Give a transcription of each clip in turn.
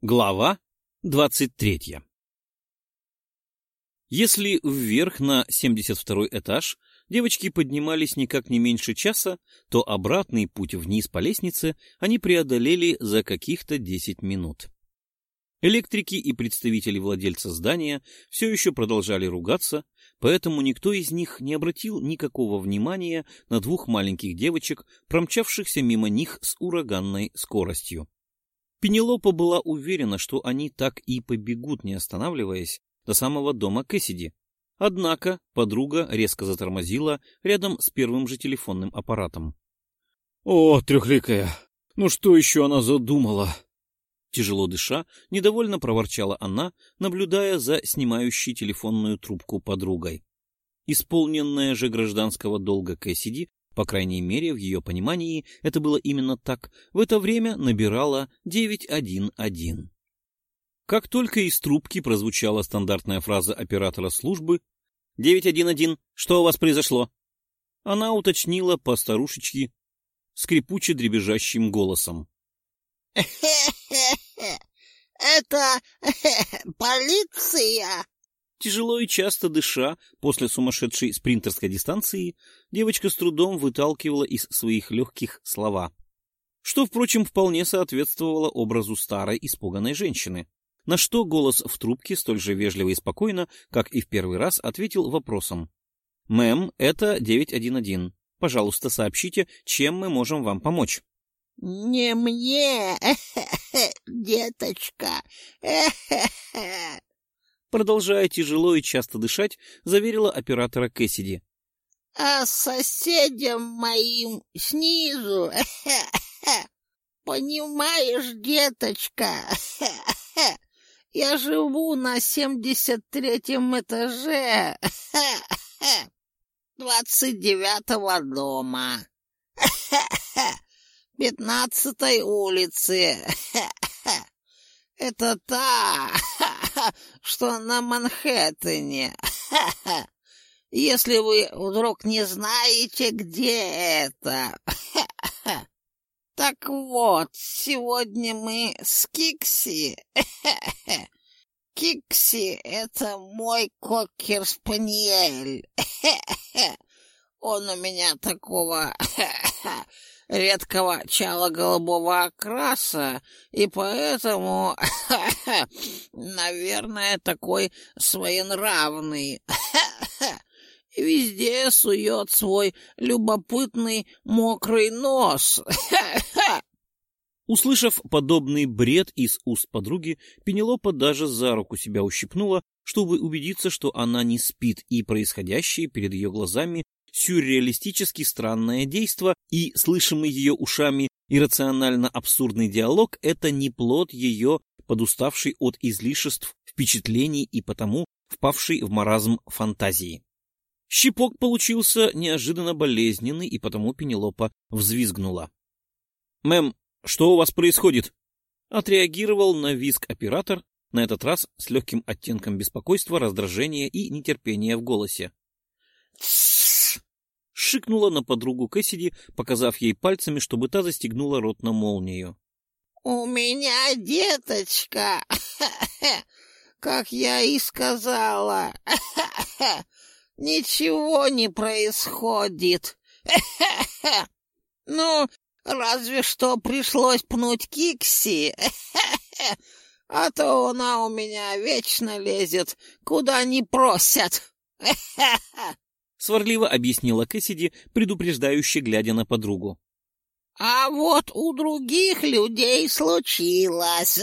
Глава двадцать третья Если вверх на 72 этаж девочки поднимались никак не меньше часа, то обратный путь вниз по лестнице они преодолели за каких-то 10 минут. Электрики и представители владельца здания все еще продолжали ругаться, поэтому никто из них не обратил никакого внимания на двух маленьких девочек, промчавшихся мимо них с ураганной скоростью. Пенелопа была уверена, что они так и побегут, не останавливаясь, до самого дома Кэссиди. Однако подруга резко затормозила рядом с первым же телефонным аппаратом. — О, трехликая! Ну что еще она задумала? Тяжело дыша, недовольно проворчала она, наблюдая за снимающей телефонную трубку подругой. Исполненная же гражданского долга Кэссиди по крайней мере, в ее понимании это было именно так, в это время набирала 911. Как только из трубки прозвучала стандартная фраза оператора службы «911, что у вас произошло?» Она уточнила по старушечке скрипуче дребезжащим голосом. «Это полиция!» Тяжело и часто дыша, после сумасшедшей спринтерской дистанции, девочка с трудом выталкивала из своих легких слова. Что, впрочем, вполне соответствовало образу старой испуганной женщины. На что голос в трубке столь же вежливо и спокойно, как и в первый раз, ответил вопросом. «Мэм, это 911. Пожалуйста, сообщите, чем мы можем вам помочь». «Не мне, деточка, продолжая тяжело и часто дышать, заверила оператора Кэссиди. — А соседям моим снизу, понимаешь, деточка, я живу на семьдесят третьем этаже двадцать девятого дома, пятнадцатой улицы. Это та, что на Манхэттене. Если вы вдруг не знаете, где это. Так вот, сегодня мы с Кикси. Кикси — это мой кокер-спаниель. Он у меня такого редкого чало-голубого окраса, и поэтому, наверное, такой своенравный. Везде сует свой любопытный мокрый нос. Услышав подобный бред из уст подруги, Пенелопа даже за руку себя ущипнула, чтобы убедиться, что она не спит, и происходящее перед ее глазами сюрреалистически странное действо, и слышимый ее ушами иррационально абсурдный диалог — это не плод ее, подуставший от излишеств, впечатлений и потому впавший в маразм фантазии. Щипок получился неожиданно болезненный, и потому Пенелопа взвизгнула. — Мэм, что у вас происходит? — отреагировал на визг оператор, на этот раз с легким оттенком беспокойства, раздражения и нетерпения в голосе шикнула на подругу Кэссиди, показав ей пальцами, чтобы та застегнула рот на молнию. — У меня деточка, как я и сказала, ничего не происходит. Ну, разве что пришлось пнуть Кикси, а то она у меня вечно лезет, куда не просят. — сварливо объяснила Кэссиди, предупреждающе глядя на подругу. — А вот у других людей случилось,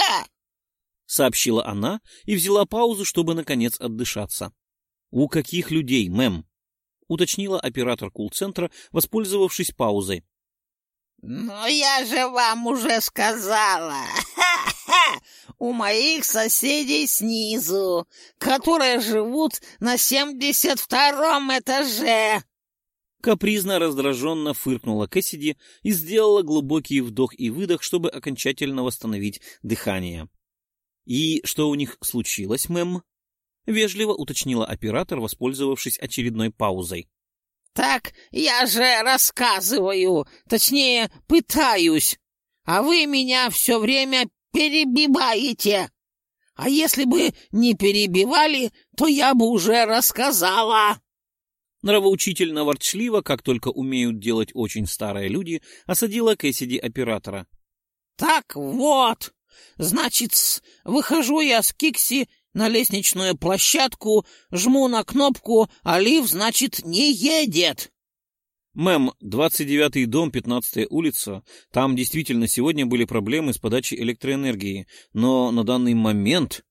— сообщила она и взяла паузу, чтобы, наконец, отдышаться. — У каких людей, мэм? — уточнила оператор кул-центра, воспользовавшись паузой. «Но я же вам уже сказала! У моих соседей снизу, которые живут на семьдесят втором этаже!» Капризно раздраженно фыркнула Кэссиди и сделала глубокий вдох и выдох, чтобы окончательно восстановить дыхание. «И что у них случилось, мэм?» — вежливо уточнила оператор, воспользовавшись очередной паузой. Так я же рассказываю, точнее, пытаюсь, а вы меня все время перебиваете? А если бы не перебивали, то я бы уже рассказала. Нравоучительно ворчливо, как только умеют делать очень старые люди, осадила Кэссиди оператора. — Так вот, значит, выхожу я с Кикси на лестничную площадку, жму на кнопку, а лифт, значит, не едет. Мэм, 29-й дом, 15-я улица. Там действительно сегодня были проблемы с подачей электроэнергии, но на данный момент...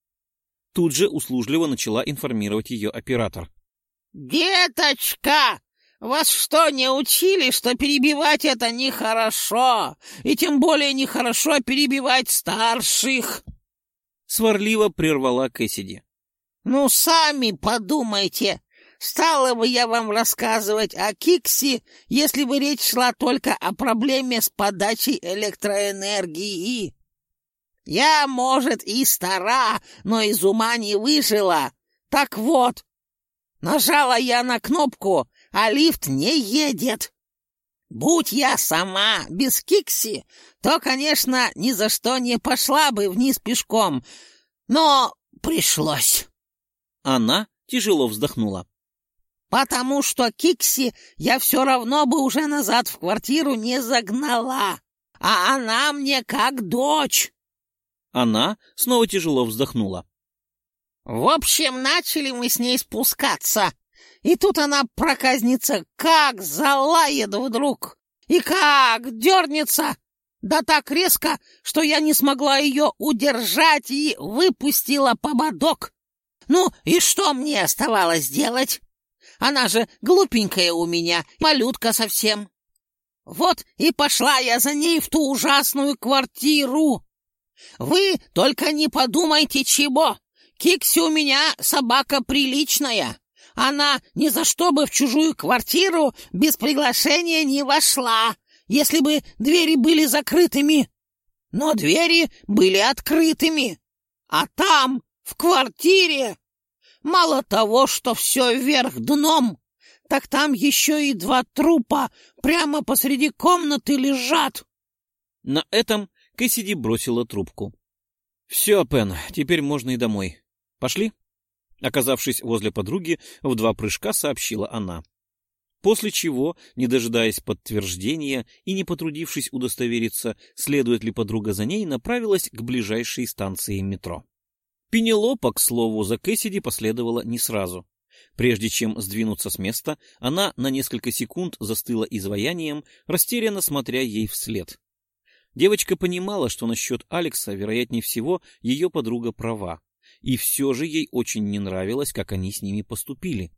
Тут же услужливо начала информировать ее оператор. «Деточка, вас что, не учили, что перебивать это нехорошо? И тем более нехорошо перебивать старших?» Сварливо прервала Кэссиди. «Ну, сами подумайте. Стала бы я вам рассказывать о Кикси, если бы речь шла только о проблеме с подачей электроэнергии. Я, может, и стара, но из ума не выжила. Так вот, нажала я на кнопку, а лифт не едет. Будь я сама без Кикси, то, конечно, ни за что не пошла бы вниз пешком, но пришлось. Она тяжело вздохнула. Потому что Кикси я все равно бы уже назад в квартиру не загнала, а она мне как дочь. Она снова тяжело вздохнула. В общем, начали мы с ней спускаться. И тут она, проказница, как залает вдруг. И как дернется. Да так резко, что я не смогла ее удержать и выпустила поводок. Ну, и что мне оставалось делать? Она же глупенькая у меня, малютка совсем. Вот и пошла я за ней в ту ужасную квартиру. Вы только не подумайте чего. Кикси у меня собака приличная. Она ни за что бы в чужую квартиру без приглашения не вошла, если бы двери были закрытыми. Но двери были открытыми. А там, в квартире, Мало того, что все вверх дном, так там еще и два трупа прямо посреди комнаты лежат. На этом Кэссиди бросила трубку. — Все, Пен, теперь можно и домой. Пошли? Оказавшись возле подруги, в два прыжка сообщила она. После чего, не дожидаясь подтверждения и не потрудившись удостовериться, следует ли подруга за ней, направилась к ближайшей станции метро. Пенелопа, к слову, за Кэссиди последовала не сразу. Прежде чем сдвинуться с места, она на несколько секунд застыла изваянием, растерянно смотря ей вслед. Девочка понимала, что насчет Алекса, вероятнее всего, ее подруга права, и все же ей очень не нравилось, как они с ними поступили.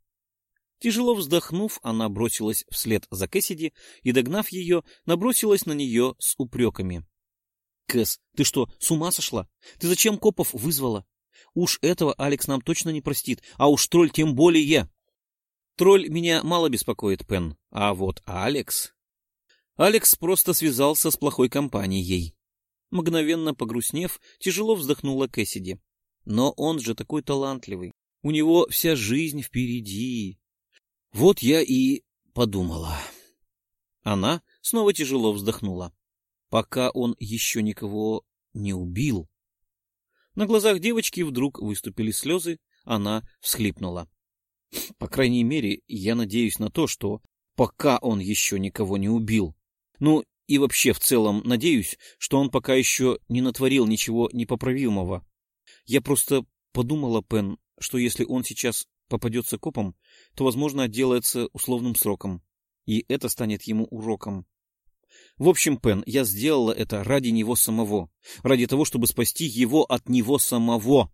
Тяжело вздохнув, она бросилась вслед за Кэссиди и, догнав ее, набросилась на нее с упреками. — Кэс, ты что, с ума сошла? Ты зачем копов вызвала? Уж этого Алекс нам точно не простит, а уж тролль тем более. Тролль меня мало беспокоит, Пен, а вот Алекс... Алекс просто связался с плохой компанией. Мгновенно погрустнев, тяжело вздохнула Кэссиди. Но он же такой талантливый. У него вся жизнь впереди. Вот я и подумала. Она снова тяжело вздохнула. Пока он еще никого не убил, на глазах девочки вдруг выступили слезы, она всхлипнула. По крайней мере, я надеюсь на то, что пока он еще никого не убил. Ну, и вообще в целом надеюсь, что он пока еще не натворил ничего непоправимого. Я просто подумала, Пен, что если он сейчас попадется копом, то, возможно, отделается условным сроком. И это станет ему уроком. В общем, Пен, я сделала это ради него самого, ради того, чтобы спасти его от него самого.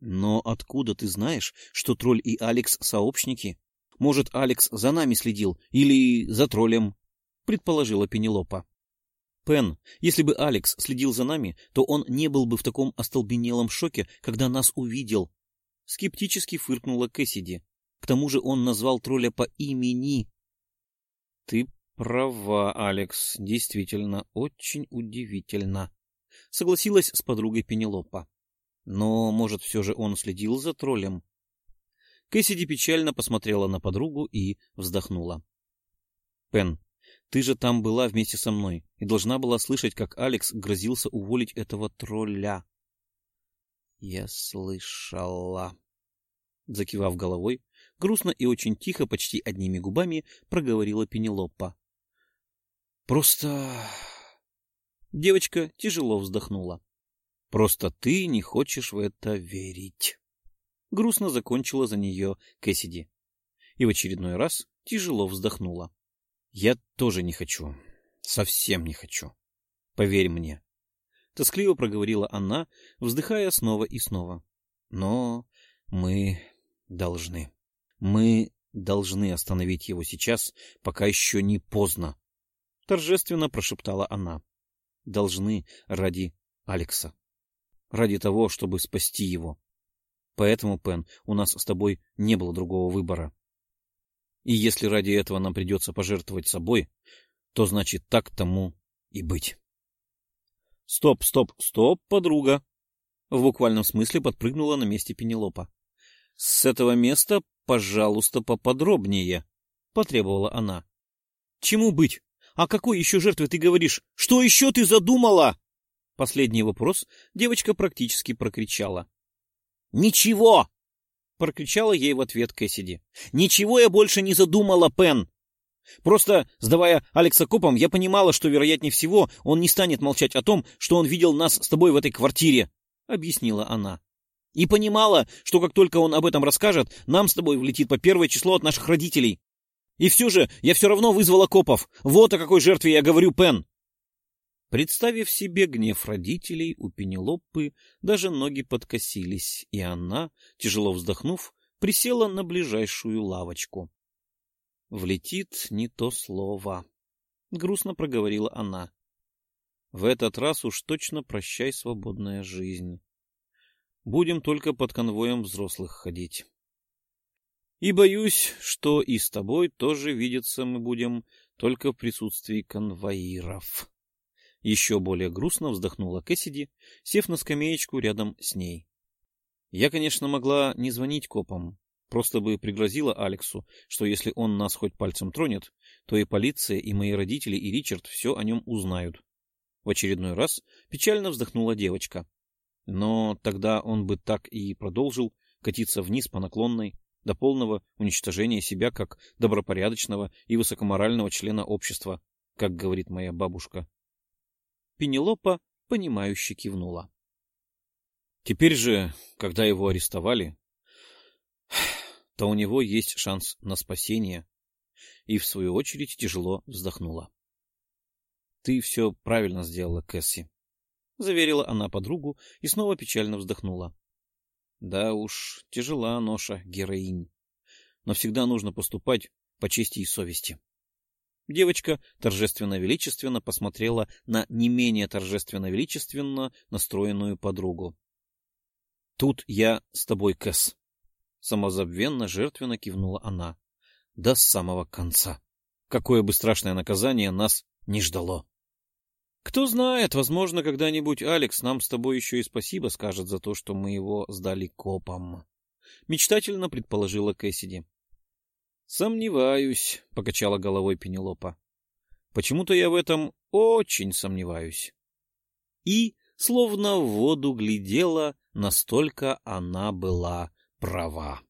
Но откуда ты знаешь, что тролль и Алекс сообщники? Может, Алекс за нами следил или за троллем? Предположила Пенелопа. Пен, если бы Алекс следил за нами, то он не был бы в таком остолбенелом шоке, когда нас увидел. Скептически фыркнула Кэссиди. К тому же он назвал тролля по имени. Ты Права, Алекс, действительно, очень удивительно. Согласилась с подругой Пенелопа. Но, может, все же он следил за троллем? Кэссиди печально посмотрела на подругу и вздохнула. Пен, Ты же там была вместе со мной и должна была слышать, как Алекс грозился уволить этого тролля. Я слышала. Закивав головой, грустно и очень тихо, почти одними губами, проговорила Пенелопа. Просто... Девочка тяжело вздохнула. Просто ты не хочешь в это верить. Грустно закончила за нее Кэссиди. И в очередной раз тяжело вздохнула. Я тоже не хочу. Совсем не хочу. Поверь мне. Тоскливо проговорила она, вздыхая снова и снова. Но мы должны. Мы должны остановить его сейчас, пока еще не поздно. Торжественно прошептала она. Должны ради Алекса. Ради того, чтобы спасти его. Поэтому, Пен, у нас с тобой не было другого выбора. И если ради этого нам придется пожертвовать собой, то значит так тому и быть. Стоп, стоп, стоп, подруга. В буквальном смысле подпрыгнула на месте Пенелопа. С этого места, пожалуйста, поподробнее, потребовала она. Чему быть? О какой еще жертве ты говоришь? Что еще ты задумала? Последний вопрос девочка практически прокричала. Ничего! прокричала ей в ответ Кэссиди. «Ничего я больше не задумала, Пен! Просто, сдавая Алекса копом, я понимала, что, вероятнее всего, он не станет молчать о том, что он видел нас с тобой в этой квартире», — объяснила она. «И понимала, что как только он об этом расскажет, нам с тобой влетит по первое число от наших родителей. И все же я все равно вызвала копов. Вот о какой жертве я говорю, Пен!» Представив себе гнев родителей, у Пенелопы даже ноги подкосились, и она, тяжело вздохнув, присела на ближайшую лавочку. «Влетит не то слово», — грустно проговорила она. «В этот раз уж точно прощай, свободная жизнь. Будем только под конвоем взрослых ходить. И боюсь, что и с тобой тоже видеться мы будем только в присутствии конвоиров». Еще более грустно вздохнула Кэссиди, сев на скамеечку рядом с ней. Я, конечно, могла не звонить копам, просто бы пригрозила Алексу, что если он нас хоть пальцем тронет, то и полиция, и мои родители, и Ричард все о нем узнают. В очередной раз печально вздохнула девочка. Но тогда он бы так и продолжил катиться вниз по наклонной, до полного уничтожения себя как добропорядочного и высокоморального члена общества, как говорит моя бабушка. Пенелопа, понимающе кивнула. Теперь же, когда его арестовали, то у него есть шанс на спасение, и, в свою очередь, тяжело вздохнула. — Ты все правильно сделала, Кэсси, — заверила она подругу и снова печально вздохнула. — Да уж, тяжела ноша, героинь, но всегда нужно поступать по чести и совести. Девочка торжественно-величественно посмотрела на не менее торжественно-величественно настроенную подругу. — Тут я с тобой, Кэс. Самозабвенно, жертвенно кивнула она. — До самого конца. Какое бы страшное наказание нас не ждало. Кто знает, возможно, когда-нибудь Алекс нам с тобой еще и спасибо скажет за то, что мы его сдали копам. Мечтательно предположила Кэссиди. Сомневаюсь, покачала головой Пенелопа. Почему-то я в этом очень сомневаюсь. И, словно в воду глядела, настолько она была права.